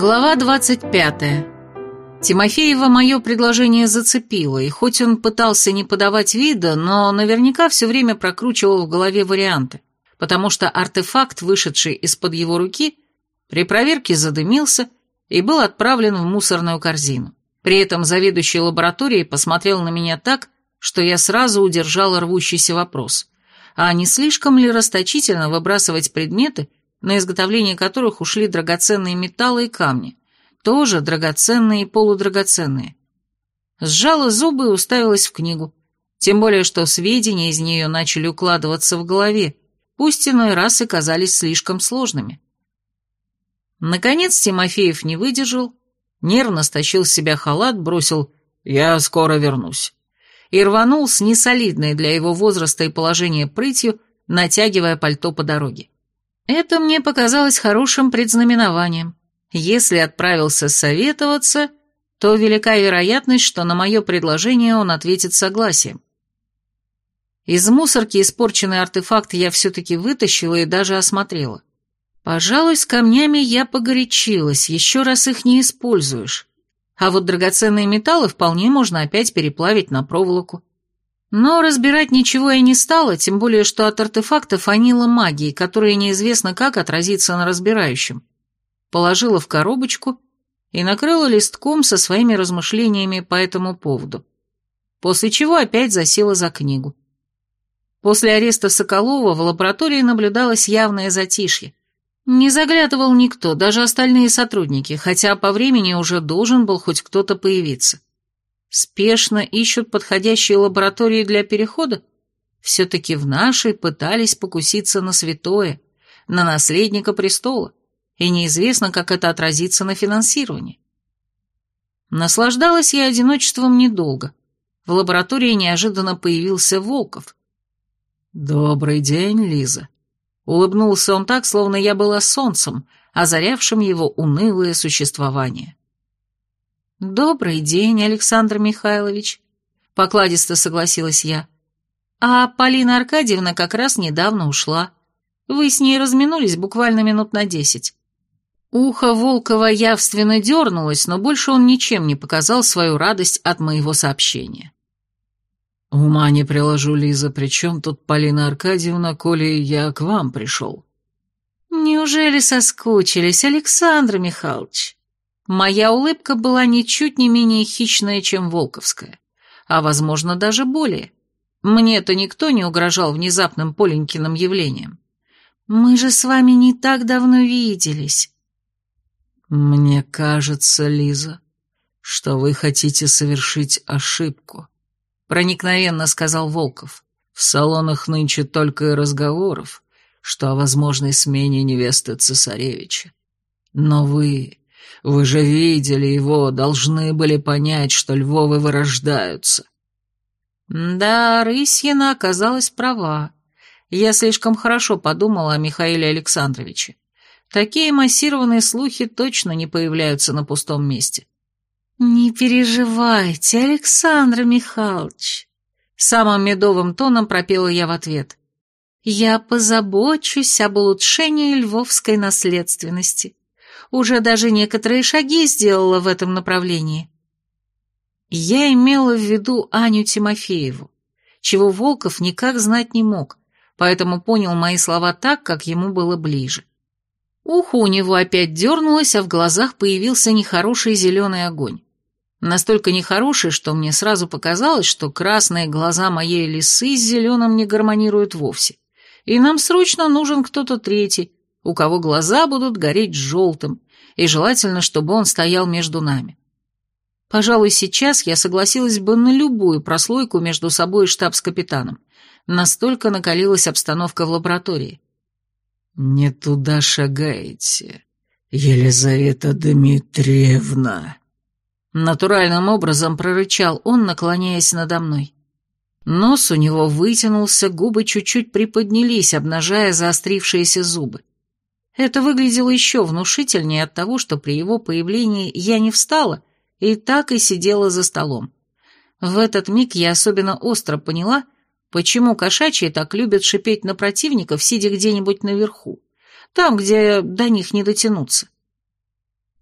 Глава 25. Тимофеева мое предложение зацепило, и хоть он пытался не подавать вида, но наверняка все время прокручивал в голове варианты, потому что артефакт, вышедший из-под его руки, при проверке задымился и был отправлен в мусорную корзину. При этом заведующий лабораторией посмотрел на меня так, что я сразу удержала рвущийся вопрос. А не слишком ли расточительно выбрасывать предметы, на изготовление которых ушли драгоценные металлы и камни, тоже драгоценные и полудрагоценные. Сжала зубы и уставилась в книгу, тем более что сведения из нее начали укладываться в голове, пусть иной раз и казались слишком сложными. Наконец Тимофеев не выдержал, нервно стащил с себя халат, бросил «Я скоро вернусь» и рванул с несолидной для его возраста и положения прытью, натягивая пальто по дороге. Это мне показалось хорошим предзнаменованием. Если отправился советоваться, то велика вероятность, что на мое предложение он ответит согласием. Из мусорки испорченный артефакт я все-таки вытащила и даже осмотрела. Пожалуй, с камнями я погорячилась, еще раз их не используешь. А вот драгоценные металлы вполне можно опять переплавить на проволоку. Но разбирать ничего я не стала, тем более, что от артефакта фанила магии, которая неизвестно как отразится на разбирающем. Положила в коробочку и накрыла листком со своими размышлениями по этому поводу. После чего опять засела за книгу. После ареста Соколова в лаборатории наблюдалось явное затишье. Не заглядывал никто, даже остальные сотрудники, хотя по времени уже должен был хоть кто-то появиться. Спешно ищут подходящие лаборатории для перехода? Все-таки в нашей пытались покуситься на святое, на наследника престола, и неизвестно, как это отразится на финансировании. Наслаждалась я одиночеством недолго. В лаборатории неожиданно появился Волков. «Добрый день, Лиза», Улыбнулся он так, словно я была солнцем, озарявшим его унылое существование. «Добрый день, Александр Михайлович», — покладисто согласилась я. «А Полина Аркадьевна как раз недавно ушла. Вы с ней разминулись буквально минут на десять». Ухо Волкова явственно дернулось, но больше он ничем не показал свою радость от моего сообщения. «Ума не приложу, Лиза, при чем тут Полина Аркадьевна, коли я к вам пришел?» «Неужели соскучились, Александр Михайлович?» Моя улыбка была ничуть не менее хищная, чем волковская, а, возможно, даже более. Мне-то никто не угрожал внезапным Поленькиным явлением. Мы же с вами не так давно виделись. Мне кажется, Лиза, что вы хотите совершить ошибку, проникновенно сказал Волков. В салонах нынче только и разговоров, что о возможной смене невесты цесаревича. Но вы вы же видели его, должны были понять, что Львовы вырождаются». Да, Рысьина оказалась права. Я слишком хорошо подумала о Михаиле Александровиче. Такие массированные слухи точно не появляются на пустом месте. «Не переживайте, Александр Михайлович», — самым медовым тоном пропела я в ответ. «Я позабочусь об улучшении львовской наследственности уже даже некоторые шаги сделала в этом направлении. Я имела в виду Аню Тимофееву, чего Волков никак знать не мог, поэтому понял мои слова так, как ему было ближе. Ухо у него опять дернулось, а в глазах появился нехороший зеленый огонь. Настолько нехороший, что мне сразу показалось, что красные глаза моей лисы с зеленым не гармонируют вовсе, и нам срочно нужен кто-то третий, у кого глаза будут гореть желтым, и желательно, чтобы он стоял между нами. Пожалуй, сейчас я согласилась бы на любую прослойку между собой и штабс-капитаном. Настолько накалилась обстановка в лаборатории. «Не туда шагаете, Елизавета Дмитриевна», — натуральным образом прорычал он, наклоняясь надо мной. Нос у него вытянулся, губы чуть-чуть приподнялись, обнажая заострившиеся зубы. Это выглядело еще внушительнее от того, что при его появлении я не встала и так и сидела за столом. В этот миг я особенно остро поняла, почему кошачьи так любят шипеть на противников, сидя где-нибудь наверху, там, где до них не дотянуться.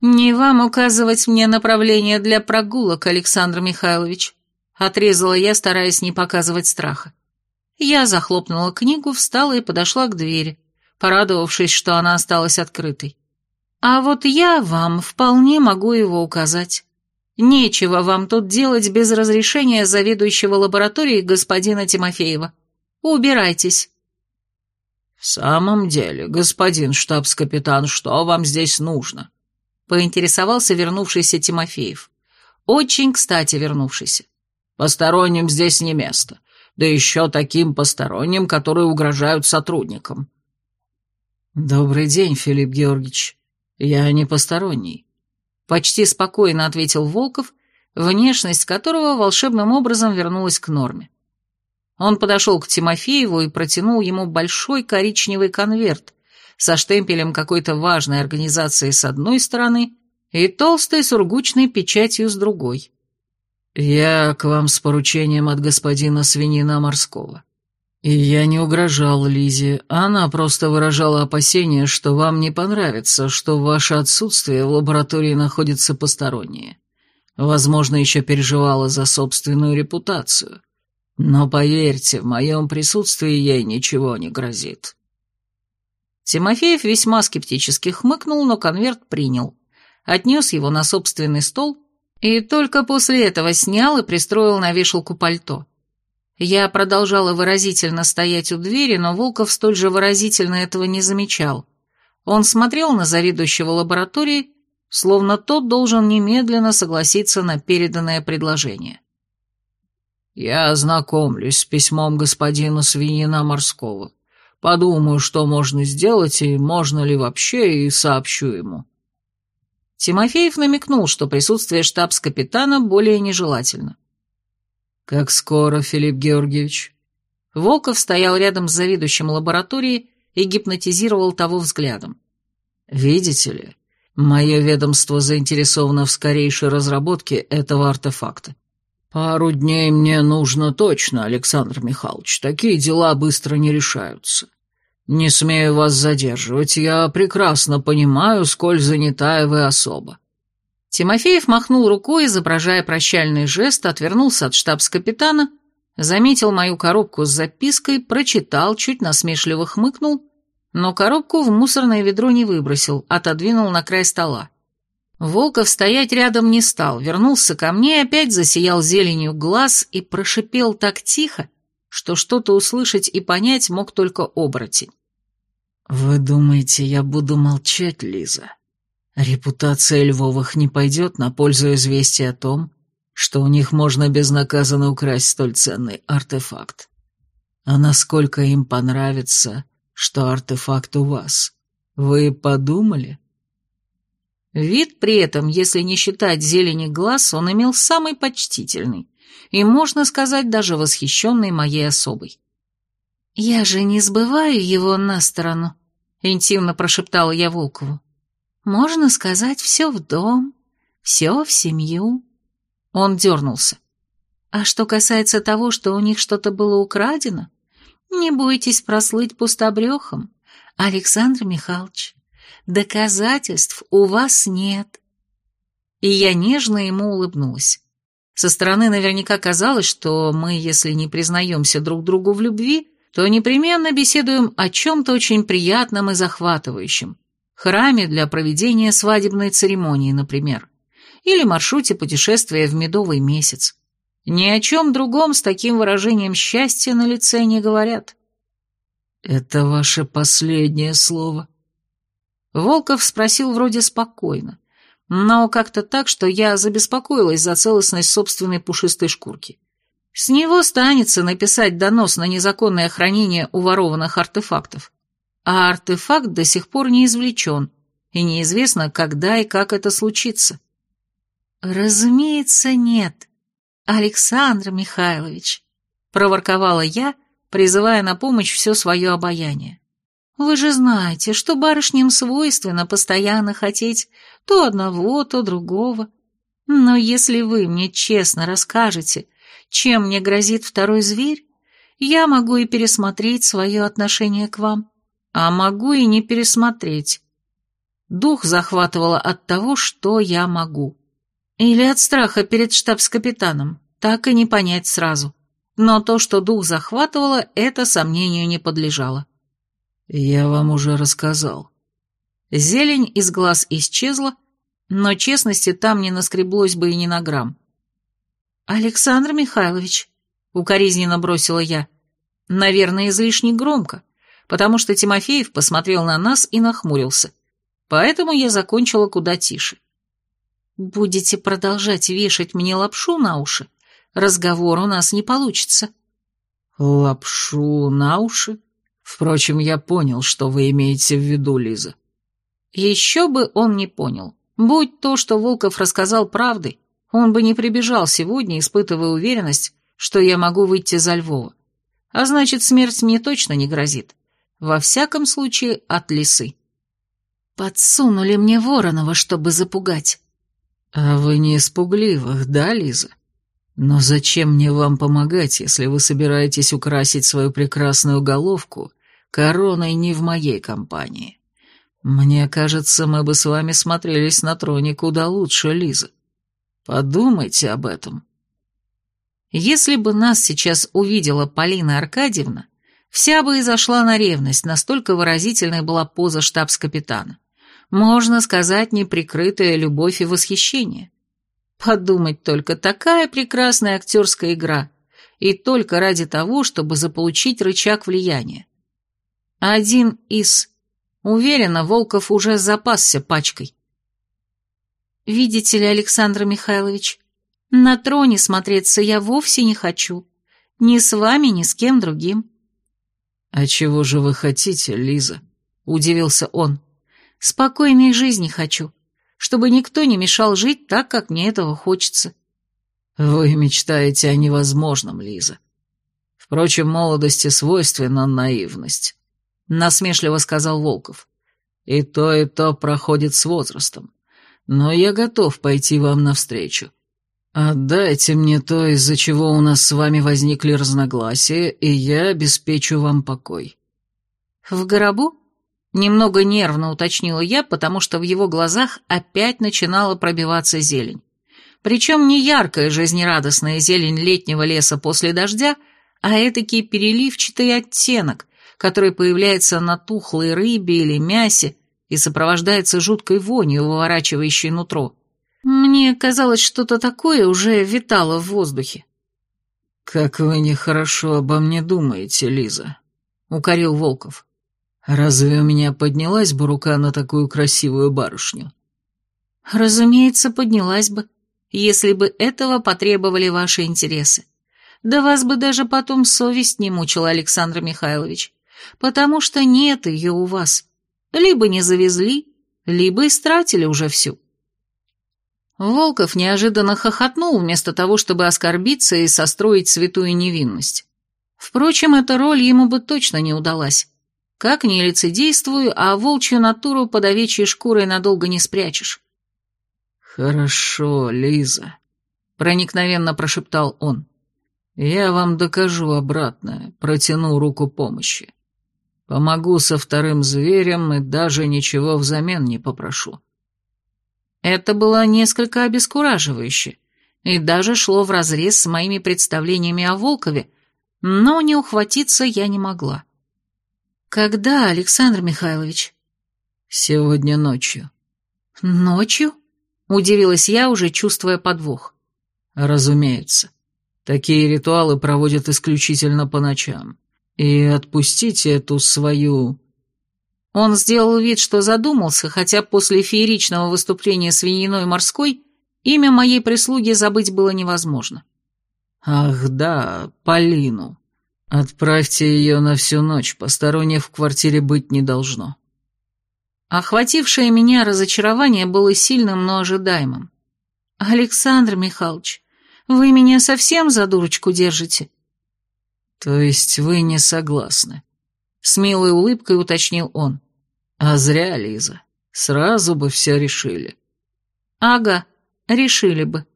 «Не вам указывать мне направление для прогулок, Александр Михайлович», отрезала я, стараясь не показывать страха. Я захлопнула книгу, встала и подошла к двери, порадовавшись, что она осталась открытой. «А вот я вам вполне могу его указать. Нечего вам тут делать без разрешения заведующего лабораторией господина Тимофеева. Убирайтесь». «В самом деле, господин штабс-капитан, что вам здесь нужно?» поинтересовался вернувшийся Тимофеев. Очень кстати вернувшийся. «Посторонним здесь не место, да еще таким посторонним, которые угрожают сотрудникам». «Добрый день, Филипп Георгиевич. Я не посторонний», — почти спокойно ответил Волков, внешность которого волшебным образом вернулась к норме. Он подошел к Тимофееву и протянул ему большой коричневый конверт со штемпелем какой-то важной организации с одной стороны и толстой сургучной печатью с другой. «Я к вам с поручением от господина Свинина Морского. И я не угрожал Лизе, она просто выражала опасение, что вам не понравится, что в ваше отсутствие в лаборатории находятся посторонние. Возможно, еще переживала за собственную репутацию». Но поверьте, в моем присутствии ей ничего не грозит. Тимофеев весьма скептически хмыкнул, но конверт принял, отнес его на собственный стол и только после этого снял и пристроил на вешалку пальто. Я продолжала выразительно стоять у двери, но Волков столь же выразительно этого не замечал. Он смотрел на заведующего лаборатории, словно тот должен немедленно согласиться на переданное предложение. «Я ознакомлюсь с письмом господина Свинина Морского. Подумаю, что можно сделать и можно ли вообще, и сообщу ему». Тимофеев намекнул, что присутствие штабс-капитана более нежелательно. «Как скоро, Филипп Георгиевич?» Волков стоял рядом с заведующим лабораторией и гипнотизировал того взглядом. «Видите ли, мое ведомство заинтересовано в скорейшей разработке этого артефакта. «Пару дней мне нужно точно, Александр Михайлович. Такие дела быстро не решаются. Не смею вас задерживать, я прекрасно понимаю, сколь занятая вы особа». Тимофеев махнул рукой, изображая прощальный жест, отвернулся от штабс-капитана, заметил мою коробку с запиской, прочитал, чуть насмешливо хмыкнул, но коробку в мусорное ведро не выбросил, отодвинул на край стола. Волков стоять рядом не стал, вернулся ко мне, опять засиял зеленью глаз и прошипел так тихо, что что-то услышать и понять мог только оборотень. «Вы думаете, я буду молчать, Лиза? Репутация Львовых не пойдет на пользу известия о том, что у них можно безнаказанно украсть столь ценный артефакт. А насколько им понравится, что артефакт у вас? Вы подумали?» Вид при этом, если не считать зелени глаз, он имел самый почтительный и, можно сказать, даже восхищенный моей особой. «Я же не сбываю его на сторону», — интимно прошептала я Волкову. «Можно сказать, все в дом, все в семью». Он дернулся. «А что касается того, что у них что-то было украдено, не бойтесь прослыть пустобрехом, Александр Михайлович. Доказательств у вас нет. И я нежно ему улыбнулась. Со стороны наверняка казалось, что мы, если не признаемся друг другу в любви, то непременно беседуем о чем-то очень приятном и захватывающем. Храме для проведения свадебной церемонии, например. Или маршруте путешествия в медовый месяц. Ни о чем другом с таким выражением счастья на лице не говорят. «Это ваше последнее слово», Волков спросил вроде спокойно, но как-то так, что я забеспокоилась за целостность собственной пушистой шкурки. С него станется написать донос на незаконное хранение уворованных артефактов. А артефакт до сих пор не извлечен, и неизвестно, когда и как это случится. «Разумеется, нет, Александр Михайлович», — проворковала я, призывая на помощь все свое обаяние. Вы же знаете, что барышням свойственно постоянно хотеть то одного, то другого. Но если вы мне честно расскажете, чем мне грозит второй зверь, я могу и пересмотреть свое отношение к вам, а могу и не пересмотреть. Дух захватывало от того, что я могу. Или от страха перед штабс-капитаном, так и не понять сразу. Но то, что дух захватывало, это сомнению не подлежало. «Я вам уже рассказал». Зелень из глаз исчезла, но честности там не наскреблось бы и ни на грамм. «Александр Михайлович», — укоризненно бросила я, — «наверное, излишне громко, потому что Тимофеев посмотрел на нас и нахмурился, поэтому я закончила куда тише. Будете продолжать вешать мне лапшу на уши, разговор у нас не получится». «Лапшу на уши? Впрочем, я понял, что вы имеете в виду, Лиза». Еще бы он не понял. Будь то, что Волков рассказал правдой, он бы не прибежал сегодня, испытывая уверенность, что я могу выйти за Львова. А значит, смерть мне точно не грозит. Во всяком случае, от лисы. Подсунули мне Воронова, чтобы запугать. А вы не испугливых, да, Лиза? Но зачем мне вам помогать, если вы собираетесь украсить свою прекрасную головку короной не в моей компании? Мне кажется, мы бы с вами смотрелись на троне куда лучше, Лиза. Подумайте об этом. Если бы нас сейчас увидела Полина Аркадьевна, вся бы и зашла на ревность, настолько выразительной была поза штабс-капитана. Можно сказать, неприкрытая любовь и восхищение. Подумать только, такая прекрасная актерская игра, и только ради того, чтобы заполучить рычаг влияния. Один из... Уверена, Волков уже запасся пачкой. Видите ли, Александр Михайлович, на троне смотреться я вовсе не хочу. Ни с вами, ни с кем другим. «А чего же вы хотите, Лиза?» — удивился он. «Спокойной жизни хочу чтобы никто не мешал жить так, как мне этого хочется. Вы мечтаете о невозможном, Лиза. Впрочем, молодости свойственна наивность, насмешливо сказал Волков. И то, и то проходит с возрастом. Но я готов пойти вам навстречу. Отдайте мне то, из-за чего у нас с вами возникли разногласия, и я обеспечу вам покой. В гробу? Немного нервно уточнила я, потому что в его глазах опять начинала пробиваться зелень. Причем не яркая жизнерадостная зелень летнего леса после дождя, а этакий переливчатый оттенок, который появляется на тухлой рыбе или мясе и сопровождается жуткой вонью, выворачивающей нутро. Мне казалось, что-то такое уже витало в воздухе. «Как вы нехорошо обо мне думаете, Лиза», — укорил Волков. Разве у меня поднялась бы рука на такую красивую барышню? Разумеется, поднялась бы, если бы этого потребовали ваши интересы. Да вас бы даже потом совесть не мучила, Александр Михайлович, потому что нет ее у вас. Либо не завезли, либо истратили уже всю. Волков неожиданно хохотнул, вместо того, чтобы оскорбиться и состроить святую невинность. Впрочем, эта роль ему бы точно не удалась. Как не лицедействую, а волчью натуру под овечьей шкурой надолго не спрячешь. «Хорошо, Лиза», — проникновенно прошептал он. «Я вам докажу обратное, протяну руку помощи. Помогу со вторым зверем и даже ничего взамен не попрошу». Это было несколько обескураживающе и даже шло вразрез с моими представлениями о Волкове, но не ухватиться я не могла. «Когда, Александр Михайлович?» «Сегодня ночью». «Ночью?» — удивилась я, уже чувствуя подвох. «Разумеется. Такие ритуалы проводят исключительно по ночам. И отпустите эту свою...» Он сделал вид, что задумался, хотя после фееричного выступления свининой морской имя моей прислуги забыть было невозможно. «Ах да, Полину», «Отправьте ее на всю ночь, посторонних в квартире быть не должно». Охватившее меня разочарование было сильным, но ожидаемым. «Александр Михайлович, вы меня совсем за дурочку держите?» «То есть вы не согласны?» С милой улыбкой уточнил он. «А зря, Лиза. Сразу бы все решили». «Ага, решили бы.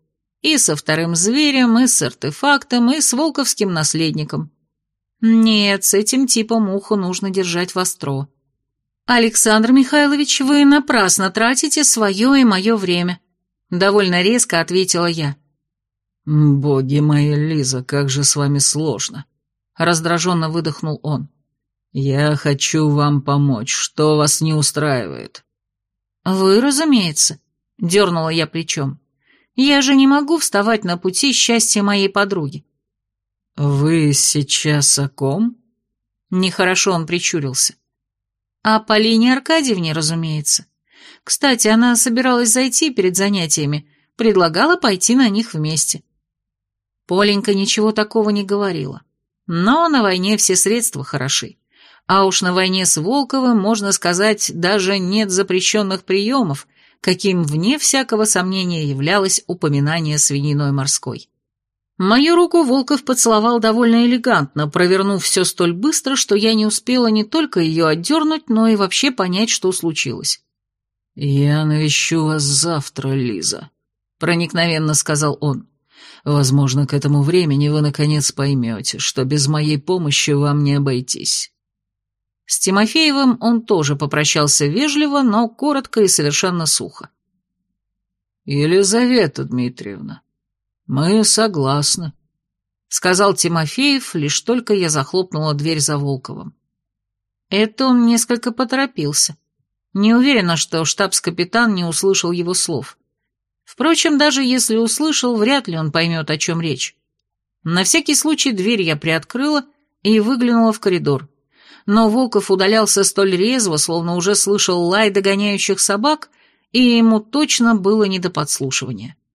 И со вторым зверем, и с артефактом, и с волковским наследником. Нет, с этим типом ухо нужно держать востро. «Александр Михайлович, вы напрасно тратите свое и мое время», — довольно резко ответила я. «Боги мои, Лиза, как же с вами сложно», — раздраженно выдохнул он. «Я хочу вам помочь. Что вас не устраивает?» «Вы, разумеется», — дернула я плечом. «Я же не могу вставать на пути счастья моей подруги». «Вы сейчас о ком?» Нехорошо он причурился. «О Полине Аркадьевне, разумеется. Кстати, она собиралась зайти перед занятиями, предлагала пойти на них вместе». Поленька ничего такого не говорила. Но на войне все средства хороши. А уж на войне с Волковым, можно сказать, даже нет запрещенных приемов, каким, вне всякого сомнения, являлось упоминание свининой морской. Мою руку Волков поцеловал довольно элегантно, провернув все столь быстро, что я не успела не только ее отдернуть, но и вообще понять, что случилось. «Я навещу вас завтра, Лиза», — проникновенно сказал он. «Возможно, к этому времени вы наконец поймете, что без моей помощи вам не обойтись». С Тимофеевым он тоже попрощался вежливо, но коротко и совершенно сухо. «Елизавета Дмитриевна, мы согласны», — сказал Тимофеев, лишь только я захлопнула дверь за Волковым. Это он несколько поторопился. Не уверена, что штабс-капитан не услышал его слов. Впрочем, даже если услышал, вряд ли он поймет, о чем речь. На всякий случай дверь я приоткрыла и выглянула в коридор но Волков удалялся столь резво, словно уже слышал лай догоняющих собак, и ему точно было не до подслушивания.